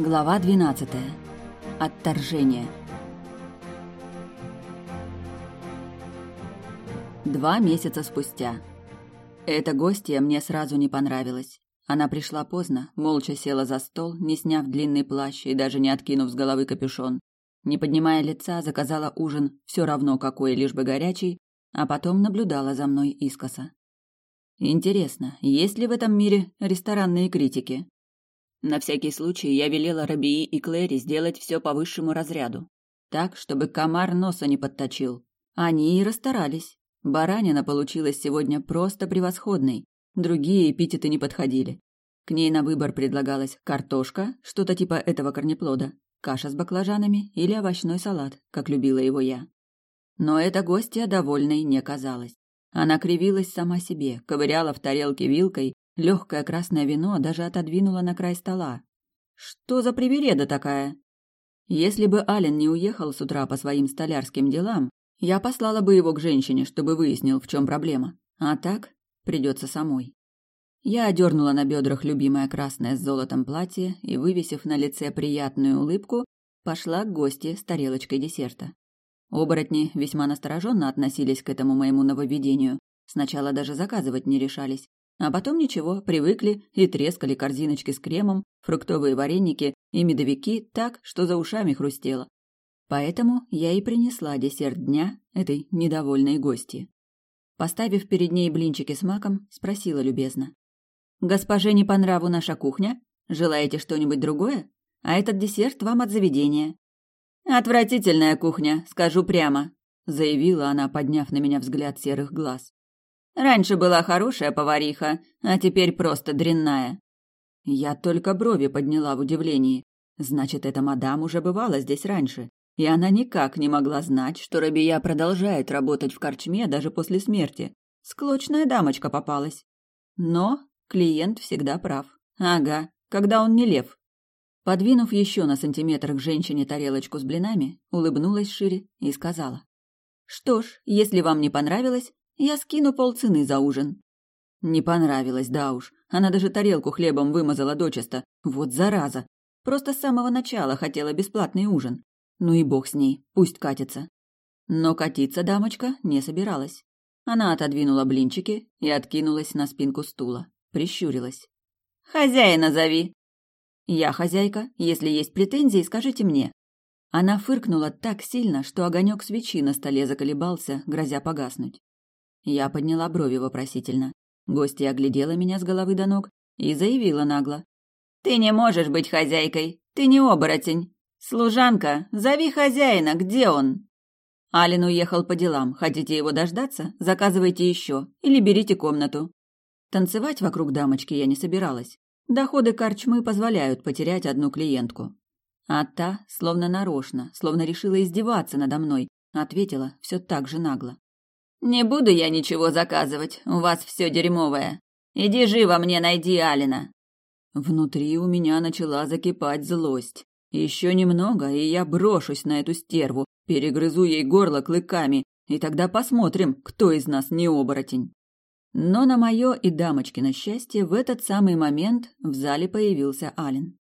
Глава 12. Отторжение. Два месяца спустя. Эта гостья мне сразу не понравилась. Она пришла поздно, молча села за стол, не сняв длинный плащ и даже не откинув с головы капюшон. Не поднимая лица, заказала ужин, все равно какой, лишь бы горячий, а потом наблюдала за мной искоса. Интересно, есть ли в этом мире ресторанные критики? На всякий случай я велела Рабии и Клэри сделать все по высшему разряду, так, чтобы комар носа не подточил. Они и расстарались. Баранина получилась сегодня просто превосходной, другие эпитеты не подходили. К ней на выбор предлагалась картошка, что-то типа этого корнеплода, каша с баклажанами или овощной салат, как любила его я. Но эта гостья довольной не казалась. Она кривилась сама себе, ковыряла в тарелке вилкой Легкое красное вино даже отодвинула на край стола. Что за привереда такая? Если бы Ален не уехал с утра по своим столярским делам, я послала бы его к женщине, чтобы выяснил, в чем проблема. А так придется самой. Я одернула на бедрах любимое красное с золотом платье и, вывесив на лице приятную улыбку, пошла к гости с тарелочкой десерта. Оборотни весьма настороженно относились к этому моему нововведению. Сначала даже заказывать не решались. А потом ничего, привыкли и трескали корзиночки с кремом, фруктовые вареники и медовики так, что за ушами хрустело. Поэтому я и принесла десерт дня этой недовольной гости. Поставив перед ней блинчики с маком, спросила любезно. «Госпоже не по нраву наша кухня? Желаете что-нибудь другое? А этот десерт вам от заведения». «Отвратительная кухня, скажу прямо», — заявила она, подняв на меня взгляд серых глаз. Раньше была хорошая повариха, а теперь просто дрянная. Я только брови подняла в удивлении. Значит, эта мадам уже бывала здесь раньше, и она никак не могла знать, что Рабия продолжает работать в корчме даже после смерти. Склочная дамочка попалась. Но клиент всегда прав. Ага, когда он не лев. Подвинув еще на сантиметр к женщине тарелочку с блинами, улыбнулась шире и сказала. «Что ж, если вам не понравилось, я скину полцены за ужин. Не понравилось, да уж. Она даже тарелку хлебом вымазала дочисто. Вот зараза. Просто с самого начала хотела бесплатный ужин. Ну и бог с ней, пусть катится. Но катиться дамочка не собиралась. Она отодвинула блинчики и откинулась на спинку стула. Прищурилась. «Хозяина зови!» «Я хозяйка. Если есть претензии, скажите мне». Она фыркнула так сильно, что огонек свечи на столе заколебался, грозя погаснуть. Я подняла брови вопросительно. Гостья оглядела меня с головы до ног и заявила нагло. «Ты не можешь быть хозяйкой. Ты не оборотень. Служанка, зови хозяина. Где он?» Ален уехал по делам. Хотите его дождаться? Заказывайте еще. Или берите комнату. Танцевать вокруг дамочки я не собиралась. Доходы корчмы позволяют потерять одну клиентку. А та, словно нарочно, словно решила издеваться надо мной, ответила все так же нагло. «Не буду я ничего заказывать, у вас все дерьмовое. Иди живо мне найди Алина». Внутри у меня начала закипать злость. Еще немного, и я брошусь на эту стерву, перегрызу ей горло клыками, и тогда посмотрим, кто из нас не оборотень. Но на мое и дамочкино счастье в этот самый момент в зале появился Ален.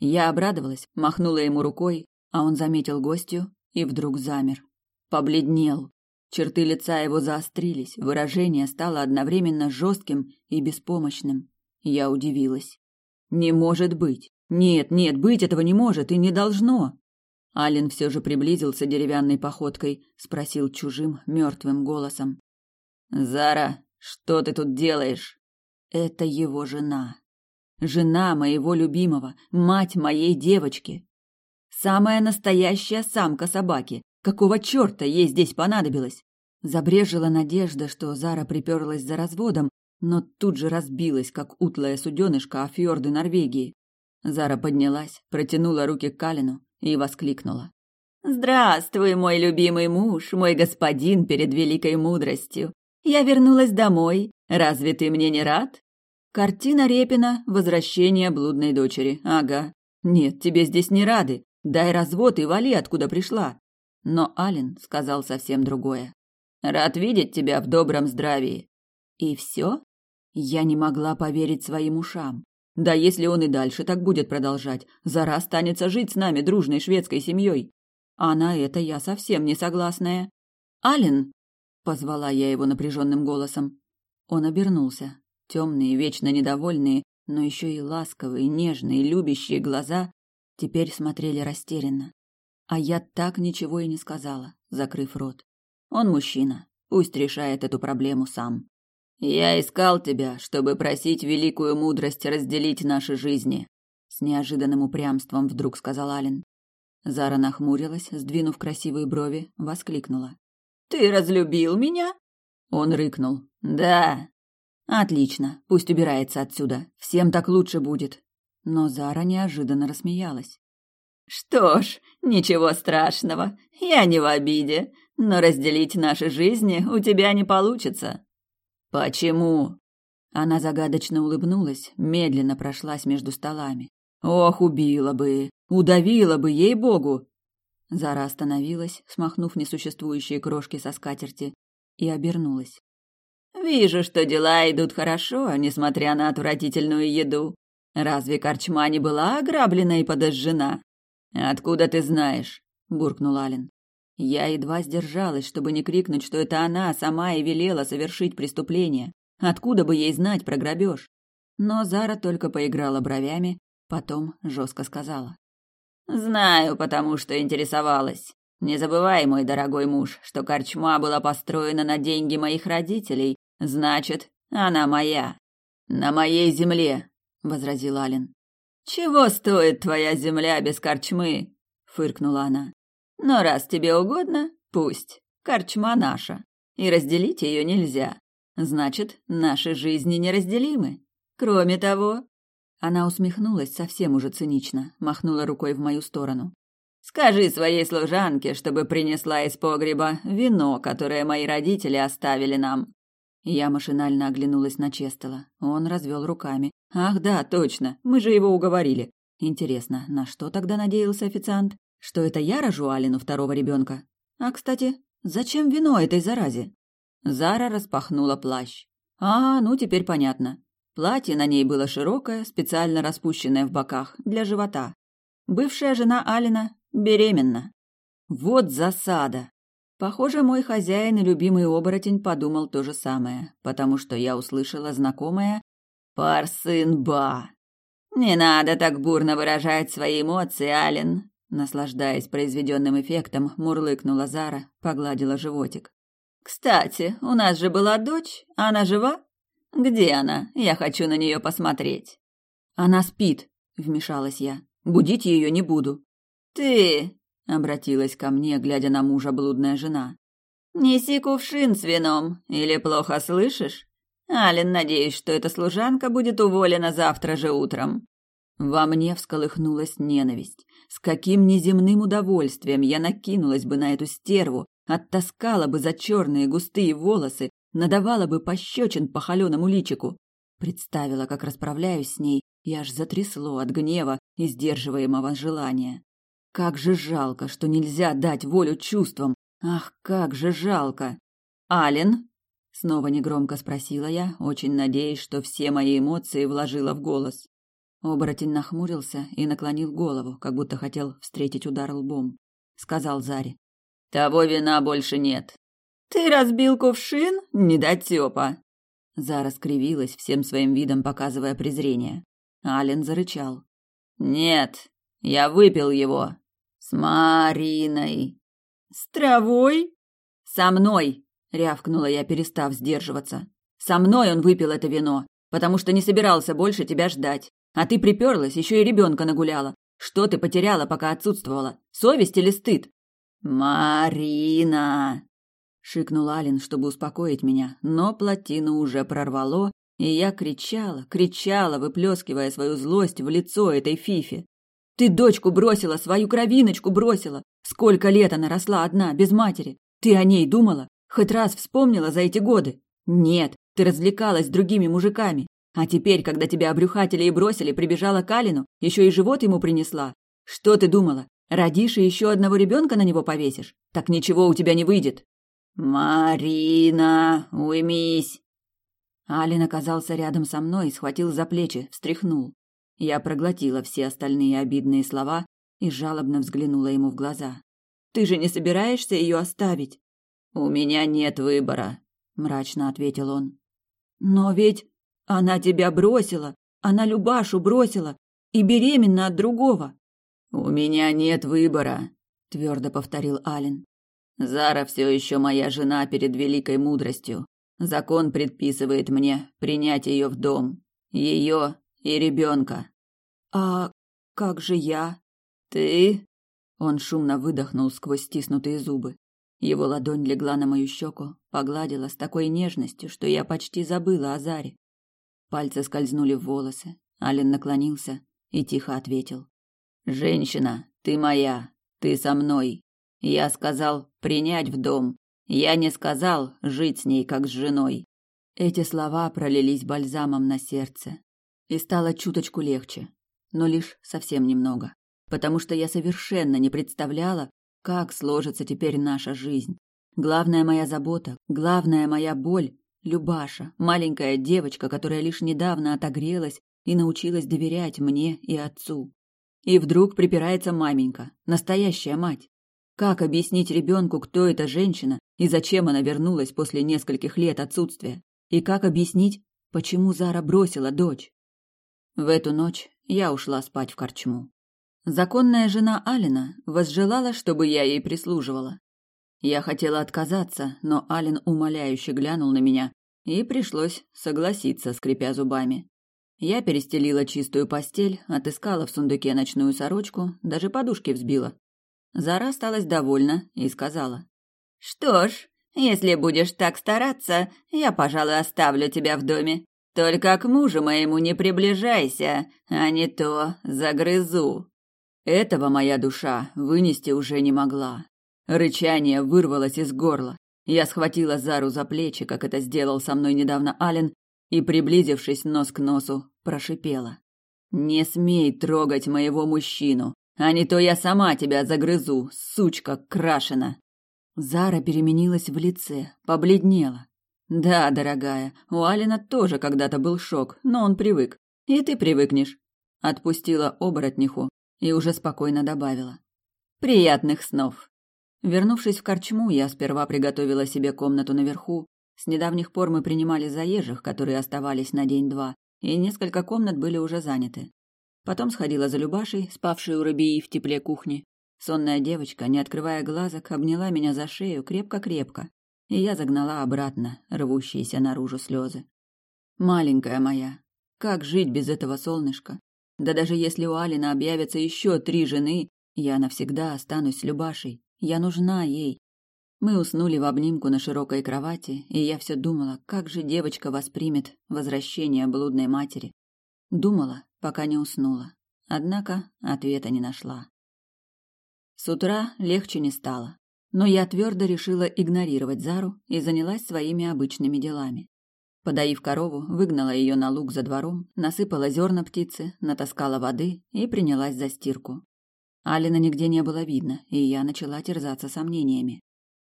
Я обрадовалась, махнула ему рукой, а он заметил гостью и вдруг замер. Побледнел, Черты лица его заострились, выражение стало одновременно жестким и беспомощным. Я удивилась. «Не может быть! Нет, нет, быть этого не может и не должно!» Ален все же приблизился деревянной походкой, спросил чужим, мертвым голосом. «Зара, что ты тут делаешь?» «Это его жена. Жена моего любимого, мать моей девочки. Самая настоящая самка собаки, Какого черта ей здесь понадобилось? Забрежила надежда, что Зара приперлась за разводом, но тут же разбилась, как утлая суденышка о фьорды Норвегии. Зара поднялась, протянула руки к Калину и воскликнула. «Здравствуй, мой любимый муж, мой господин перед великой мудростью. Я вернулась домой. Разве ты мне не рад?» Картина Репина «Возвращение блудной дочери». Ага. Нет, тебе здесь не рады. Дай развод и вали, откуда пришла. Но Ален сказал совсем другое. «Рад видеть тебя в добром здравии». «И все?» Я не могла поверить своим ушам. Да если он и дальше так будет продолжать, Зара останется жить с нами дружной шведской семьей. А на это я совсем не согласная. Ален, позвала я его напряженным голосом. Он обернулся. Темные, вечно недовольные, но еще и ласковые, нежные, любящие глаза теперь смотрели растерянно. А я так ничего и не сказала, закрыв рот. Он мужчина, пусть решает эту проблему сам. Я искал тебя, чтобы просить великую мудрость разделить наши жизни, с неожиданным упрямством вдруг сказал Ален. Зара нахмурилась, сдвинув красивые брови, воскликнула: "Ты разлюбил меня?" Он рыкнул: "Да". Отлично, пусть убирается отсюда. Всем так лучше будет. Но Зара неожиданно рассмеялась. Что ж, ничего страшного. Я не в обиде, но разделить наши жизни у тебя не получится. Почему? Она загадочно улыбнулась, медленно прошлась между столами. Ох, убила бы, удавила бы ей-богу. Зара остановилась, смахнув несуществующие крошки со скатерти, и обернулась. Вижу, что дела идут хорошо, несмотря на отвратительную еду. Разве корчма не была ограблена и подожжена? Откуда ты знаешь? буркнул Ален. Я едва сдержалась, чтобы не крикнуть, что это она сама и велела совершить преступление. Откуда бы ей знать про грабеж? Но Зара только поиграла бровями, потом жестко сказала: "Знаю, потому что интересовалась. Не забывай, мой дорогой муж, что корчма была построена на деньги моих родителей, значит, она моя. На моей земле", возразил Ален. "Чего стоит твоя земля без корчмы?" фыркнула она. Но раз тебе угодно, пусть. Корчма наша. И разделить ее нельзя. Значит, наши жизни неразделимы. Кроме того... Она усмехнулась совсем уже цинично, махнула рукой в мою сторону. Скажи своей служанке, чтобы принесла из погреба вино, которое мои родители оставили нам. Я машинально оглянулась на Честела. Он развел руками. Ах, да, точно. Мы же его уговорили. Интересно, на что тогда надеялся официант? что это я рожу Алину второго ребенка. А, кстати, зачем вино этой заразе? Зара распахнула плащ. А, ну теперь понятно. Платье на ней было широкое, специально распущенное в боках, для живота. Бывшая жена Алина беременна. Вот засада. Похоже, мой хозяин и любимый оборотень подумал то же самое, потому что я услышала знакомое «Парсынба». «Не надо так бурно выражать свои эмоции, Ален. Наслаждаясь произведенным эффектом, мурлыкнула Зара, погладила животик. «Кстати, у нас же была дочь, она жива? Где она? Я хочу на нее посмотреть». «Она спит», — вмешалась я. «Будить ее не буду». «Ты...» — обратилась ко мне, глядя на мужа блудная жена. «Неси кувшин с вином, или плохо слышишь? Ален, надеюсь, что эта служанка будет уволена завтра же утром». Во мне всколыхнулась ненависть. С каким неземным удовольствием я накинулась бы на эту стерву, оттаскала бы за черные густые волосы, надавала бы пощечин по холеному личику. Представила, как расправляюсь с ней, и аж затрясло от гнева и сдерживаемого желания. Как же жалко, что нельзя дать волю чувствам. Ах, как же жалко. Ален? Снова негромко спросила я, очень надеясь, что все мои эмоции вложила в голос. Оборотень нахмурился и наклонил голову, как будто хотел встретить удар лбом. Сказал Заре. «Того вина больше нет». «Ты разбил кувшин? Недотёпа!» Зара скривилась, всем своим видом показывая презрение. Ален зарычал. «Нет, я выпил его. С Мариной». «С травой?» «Со мной!» — рявкнула я, перестав сдерживаться. «Со мной он выпил это вино, потому что не собирался больше тебя ждать. А ты приперлась, еще и ребенка нагуляла. Что ты потеряла, пока отсутствовала? Совесть или стыд? Марина! шикнул Алин, чтобы успокоить меня, но плотину уже прорвало, и я кричала, кричала, выплескивая свою злость в лицо этой фифи. Ты дочку бросила, свою кровиночку бросила. Сколько лет она росла одна, без матери. Ты о ней думала? Хоть раз вспомнила за эти годы? Нет, ты развлекалась с другими мужиками. А теперь, когда тебя обрюхатили и бросили, прибежала к Алину, еще и живот ему принесла. Что ты думала? Родишь и еще одного ребенка на него повесишь? Так ничего у тебя не выйдет. Марина, уймись. Алин оказался рядом со мной и схватил за плечи, встряхнул. Я проглотила все остальные обидные слова и жалобно взглянула ему в глаза. «Ты же не собираешься ее оставить?» «У меня нет выбора», — мрачно ответил он. «Но ведь она тебя бросила, она Любашу бросила и беременна от другого». «У меня нет выбора», — твердо повторил Ален. «Зара все еще моя жена перед великой мудростью. Закон предписывает мне принять ее в дом. Ее и ребенка. А как же я? Ты? Он шумно выдохнул сквозь стиснутые зубы. Его ладонь легла на мою щеку, погладила с такой нежностью, что я почти забыла о Заре. Пальцы скользнули в волосы. Ален наклонился и тихо ответил: "Женщина, ты моя, ты со мной. Я сказал принять в дом, я не сказал жить с ней как с женой. Эти слова пролились бальзамом на сердце, и стало чуточку легче, но лишь совсем немного, потому что я совершенно не представляла, как сложится теперь наша жизнь. Главная моя забота, главная моя боль Любаша, маленькая девочка, которая лишь недавно отогрелась и научилась доверять мне и отцу. И вдруг припирается маменька, настоящая мать. Как объяснить ребенку, кто эта женщина и зачем она вернулась после нескольких лет отсутствия? И как объяснить, почему Зара бросила дочь? В эту ночь я ушла спать в корчму. Законная жена Алина возжелала, чтобы я ей прислуживала. Я хотела отказаться, но Алин умоляюще глянул на меня, и пришлось согласиться, скрипя зубами. Я перестелила чистую постель, отыскала в сундуке ночную сорочку, даже подушки взбила, Зара осталась довольна и сказала. «Что ж, если будешь так стараться, я, пожалуй, оставлю тебя в доме. Только к мужу моему не приближайся, а не то загрызу». Этого моя душа вынести уже не могла. Рычание вырвалось из горла. Я схватила Зару за плечи, как это сделал со мной недавно Ален, и, приблизившись нос к носу, прошипела. «Не смей трогать моего мужчину. А не то я сама тебя загрызу, сучка крашена. Зара переменилась в лице, побледнела. Да, дорогая, у Алина тоже когда-то был шок, но он привык. И ты привыкнешь. Отпустила оборотниху и уже спокойно добавила: приятных снов. Вернувшись в корчму, я сперва приготовила себе комнату наверху. С недавних пор мы принимали заезжих, которые оставались на день-два, и несколько комнат были уже заняты. Потом сходила за Любашей, спавшей у Рабии в тепле кухни. Сонная девочка, не открывая глазок, обняла меня за шею крепко-крепко, и я загнала обратно рвущиеся наружу слезы. Маленькая моя, как жить без этого солнышка? Да даже если у Алина объявятся еще три жены, я навсегда останусь Любашей. Я нужна ей. Мы уснули в обнимку на широкой кровати, и я все думала, как же девочка воспримет возвращение блудной матери. Думала, пока не уснула. Однако ответа не нашла. С утра легче не стало, но я твердо решила игнорировать Зару и занялась своими обычными делами. Подоив корову, выгнала ее на луг за двором, насыпала зерна птицы, натаскала воды и принялась за стирку. Алина нигде не было видно, и я начала терзаться сомнениями.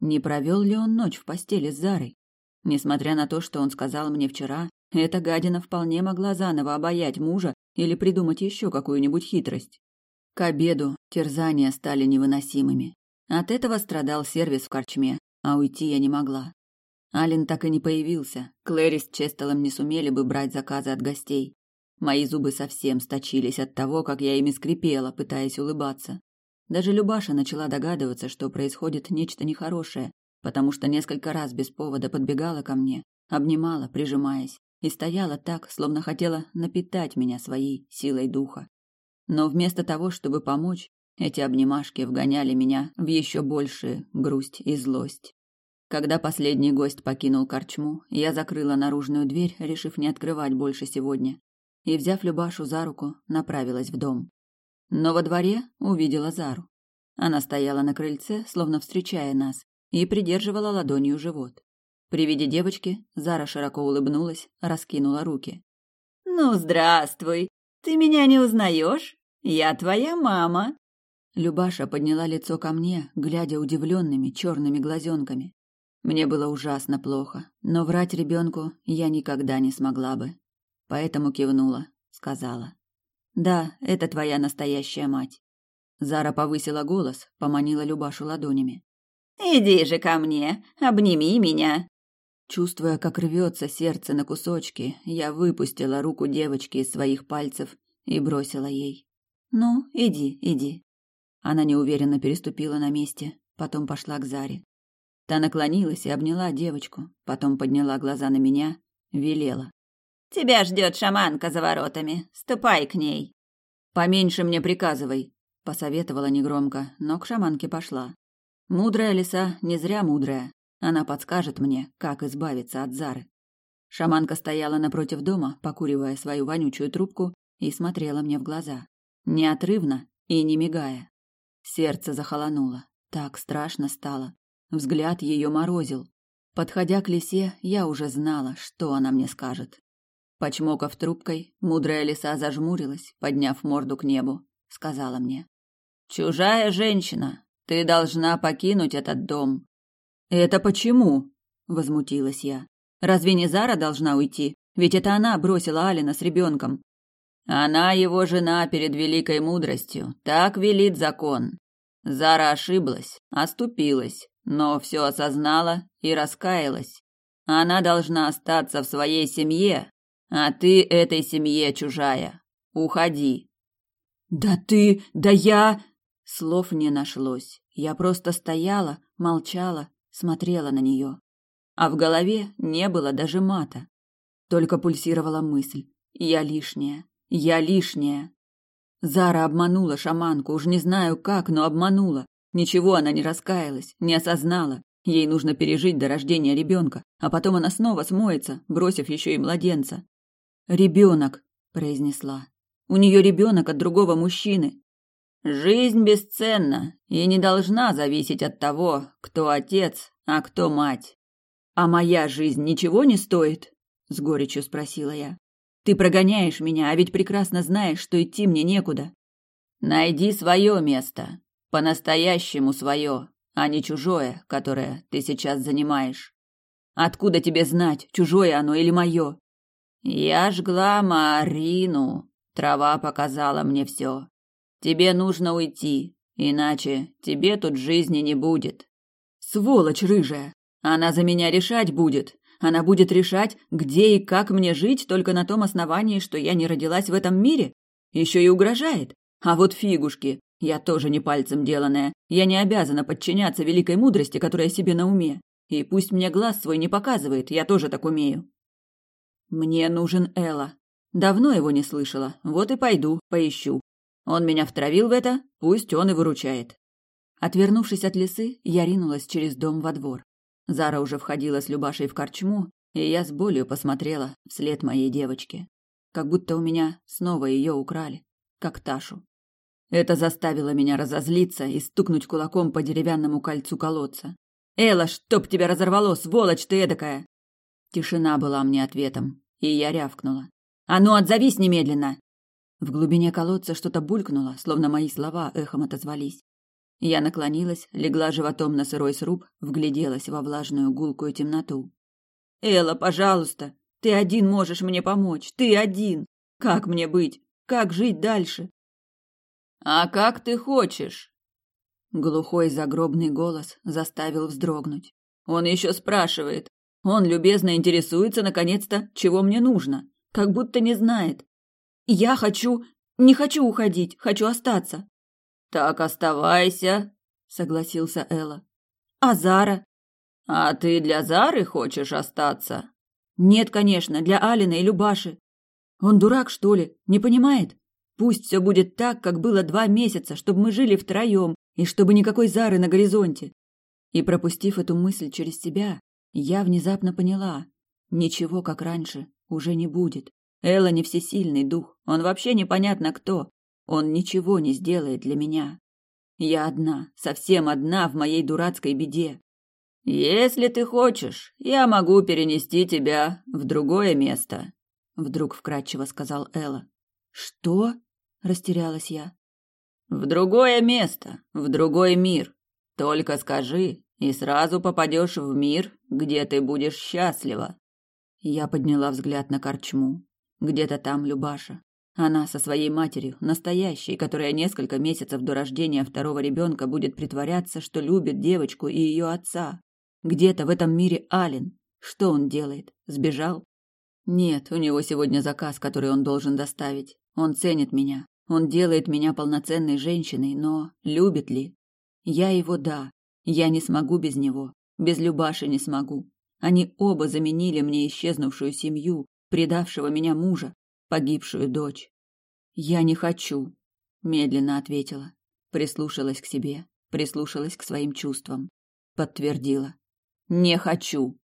Не провел ли он ночь в постели с Зарой? Несмотря на то, что он сказал мне вчера, эта гадина вполне могла заново обаять мужа или придумать еще какую-нибудь хитрость. К обеду терзания стали невыносимыми. От этого страдал сервис в корчме, а уйти я не могла. Ален так и не появился. Клэри с Честелом не сумели бы брать заказы от гостей. Мои зубы совсем сточились от того, как я ими скрипела, пытаясь улыбаться. Даже Любаша начала догадываться, что происходит нечто нехорошее, потому что несколько раз без повода подбегала ко мне, обнимала, прижимаясь, и стояла так, словно хотела напитать меня своей силой духа. Но вместо того, чтобы помочь, эти обнимашки вгоняли меня в еще большую грусть и злость. Когда последний гость покинул корчму, я закрыла наружную дверь, решив не открывать больше сегодня, и, взяв Любашу за руку, направилась в дом. Но во дворе увидела Зару. Она стояла на крыльце, словно встречая нас, и придерживала ладонью живот. При виде девочки Зара широко улыбнулась, раскинула руки. «Ну, здравствуй! Ты меня не узнаешь? Я твоя мама!» Любаша подняла лицо ко мне, глядя удивленными черными глазенками. Мне было ужасно плохо, но врать ребенку я никогда не смогла бы. Поэтому кивнула, сказала. Да, это твоя настоящая мать. Зара повысила голос, поманила Любашу ладонями. Иди же ко мне, обними меня. Чувствуя, как рвется сердце на кусочки, я выпустила руку девочки из своих пальцев и бросила ей. «Ну, иди, иди». Она неуверенно переступила на месте, потом пошла к Заре. Та наклонилась и обняла девочку, потом подняла глаза на меня, велела. «Тебя ждет шаманка за воротами. Ступай к ней». «Поменьше мне приказывай», — посоветовала негромко, но к шаманке пошла. Мудрая лиса не зря мудрая. Она подскажет мне, как избавиться от Зары. Шаманка стояла напротив дома, покуривая свою вонючую трубку, и смотрела мне в глаза. Неотрывно и не мигая. Сердце захолонуло. Так страшно стало. Взгляд ее морозил. Подходя к лисе, я уже знала, что она мне скажет. Почмокав трубкой, мудрая лиса зажмурилась, подняв морду к небу, сказала мне. «Чужая женщина, ты должна покинуть этот дом. «Это почему?» – возмутилась я. «Разве не Зара должна уйти? Ведь это она бросила Алина с ребенком». «Она его жена перед великой мудростью, так велит закон. Зара ошиблась, оступилась, но все осознала и раскаялась. Она должна остаться в своей семье, а ты этой семье чужая. Уходи». «Да ты, да я...» Слов не нашлось. Я просто стояла, молчала смотрела на нее. А в голове не было даже мата. Только пульсировала мысль. Я лишняя. Я лишняя. Зара обманула шаманку, уж не знаю как, но обманула. Ничего она не раскаялась, не осознала. Ей нужно пережить до рождения ребенка, а потом она снова смоется, бросив еще и младенца. «Ребенок», — произнесла. «У нее ребенок от другого мужчины. Жизнь бесценна и не должна зависеть от того, кто отец, а кто мать. А моя жизнь ничего не стоит? с горечью спросила я. Ты прогоняешь меня, а ведь прекрасно знаешь, что идти мне некуда. Найди свое место, по-настоящему свое, а не чужое, которое ты сейчас занимаешь. Откуда тебе знать, чужое оно или мое? Я жгла Марину, трава показала мне все. Тебе нужно уйти, иначе тебе тут жизни не будет. Сволочь рыжая. Она за меня решать будет. Она будет решать, где и как мне жить только на том основании, что я не родилась в этом мире. Еще и угрожает. А вот фигушки. Я тоже не пальцем деланная. Я не обязана подчиняться великой мудрости, которая себе на уме. И пусть мне глаз свой не показывает, я тоже так умею. Мне нужен Элла. Давно его не слышала. Вот и пойду, поищу. Он меня втравил в это, пусть он и выручает. Отвернувшись от лесы, я ринулась через дом во двор. Зара уже входила с Любашей в корчму, и я с болью посмотрела вслед моей девочки. Как будто у меня снова ее украли, как Ташу. Это заставило меня разозлиться и стукнуть кулаком по деревянному кольцу колодца. «Элла, чтоб тебя разорвало, сволочь ты эдакая!» Тишина была мне ответом, и я рявкнула. «А ну, отзовись немедленно!» В глубине колодца что-то булькнуло, словно мои слова эхом отозвались. Я наклонилась, легла животом на сырой сруб, вгляделась во влажную гулкую темноту. «Элла, пожалуйста, ты один можешь мне помочь, ты один! Как мне быть? Как жить дальше?» «А как ты хочешь?» Глухой загробный голос заставил вздрогнуть. Он еще спрашивает. Он любезно интересуется, наконец-то, чего мне нужно. Как будто не знает. Я хочу... Не хочу уходить, хочу остаться. Так оставайся, согласился Элла. А Зара? А ты для Зары хочешь остаться? Нет, конечно, для Алины и Любаши. Он дурак, что ли? Не понимает? Пусть все будет так, как было два месяца, чтобы мы жили втроем, и чтобы никакой Зары на горизонте. И пропустив эту мысль через себя, я внезапно поняла, ничего как раньше уже не будет. Элла не всесильный дух, он вообще непонятно кто. Он ничего не сделает для меня. Я одна, совсем одна в моей дурацкой беде. Если ты хочешь, я могу перенести тебя в другое место, вдруг вкратчиво сказал Элла. Что? Растерялась я. В другое место, в другой мир. Только скажи, и сразу попадешь в мир, где ты будешь счастлива. Я подняла взгляд на корчму. Где-то там Любаша. Она со своей матерью, настоящей, которая несколько месяцев до рождения второго ребенка будет притворяться, что любит девочку и ее отца. Где-то в этом мире Ален. Что он делает? Сбежал? Нет, у него сегодня заказ, который он должен доставить. Он ценит меня. Он делает меня полноценной женщиной, но любит ли? Я его да. Я не смогу без него. Без Любаши не смогу. Они оба заменили мне исчезнувшую семью, предавшего меня мужа, погибшую дочь. Я не хочу, медленно ответила, прислушалась к себе, прислушалась к своим чувствам, подтвердила. Не хочу.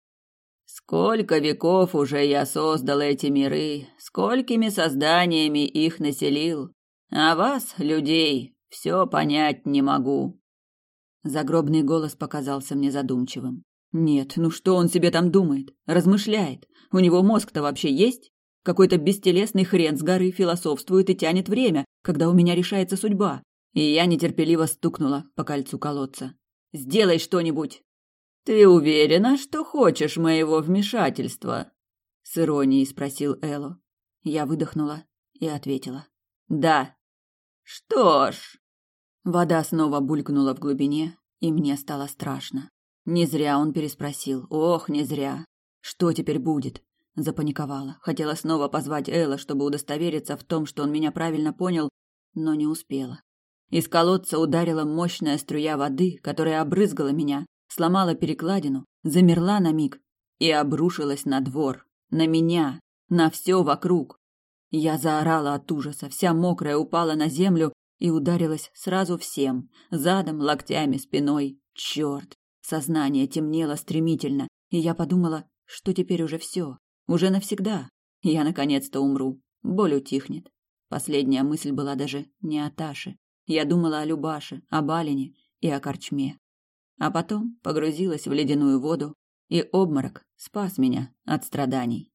Сколько веков уже я создал эти миры, сколькими созданиями их населил, а вас, людей, все понять не могу. Загробный голос показался мне задумчивым. Нет, ну что он себе там думает? Размышляет. У него мозг-то вообще есть? Какой-то бестелесный хрен с горы философствует и тянет время, когда у меня решается судьба. И я нетерпеливо стукнула по кольцу колодца. «Сделай что-нибудь!» «Ты уверена, что хочешь моего вмешательства?» С иронией спросил Эло. Я выдохнула и ответила. «Да». «Что ж...» Вода снова булькнула в глубине, и мне стало страшно. Не зря он переспросил. Ох, не зря. Что теперь будет? Запаниковала. Хотела снова позвать Элла, чтобы удостовериться в том, что он меня правильно понял, но не успела. Из колодца ударила мощная струя воды, которая обрызгала меня, сломала перекладину, замерла на миг и обрушилась на двор, на меня, на все вокруг. Я заорала от ужаса, вся мокрая упала на землю и ударилась сразу всем, задом, локтями, спиной. Черт! Сознание темнело стремительно, и я подумала, что теперь уже все, уже навсегда. Я наконец-то умру, боль утихнет. Последняя мысль была даже не о Таше. Я думала о Любаше, о Балине и о корчме. А потом погрузилась в ледяную воду, и обморок спас меня от страданий.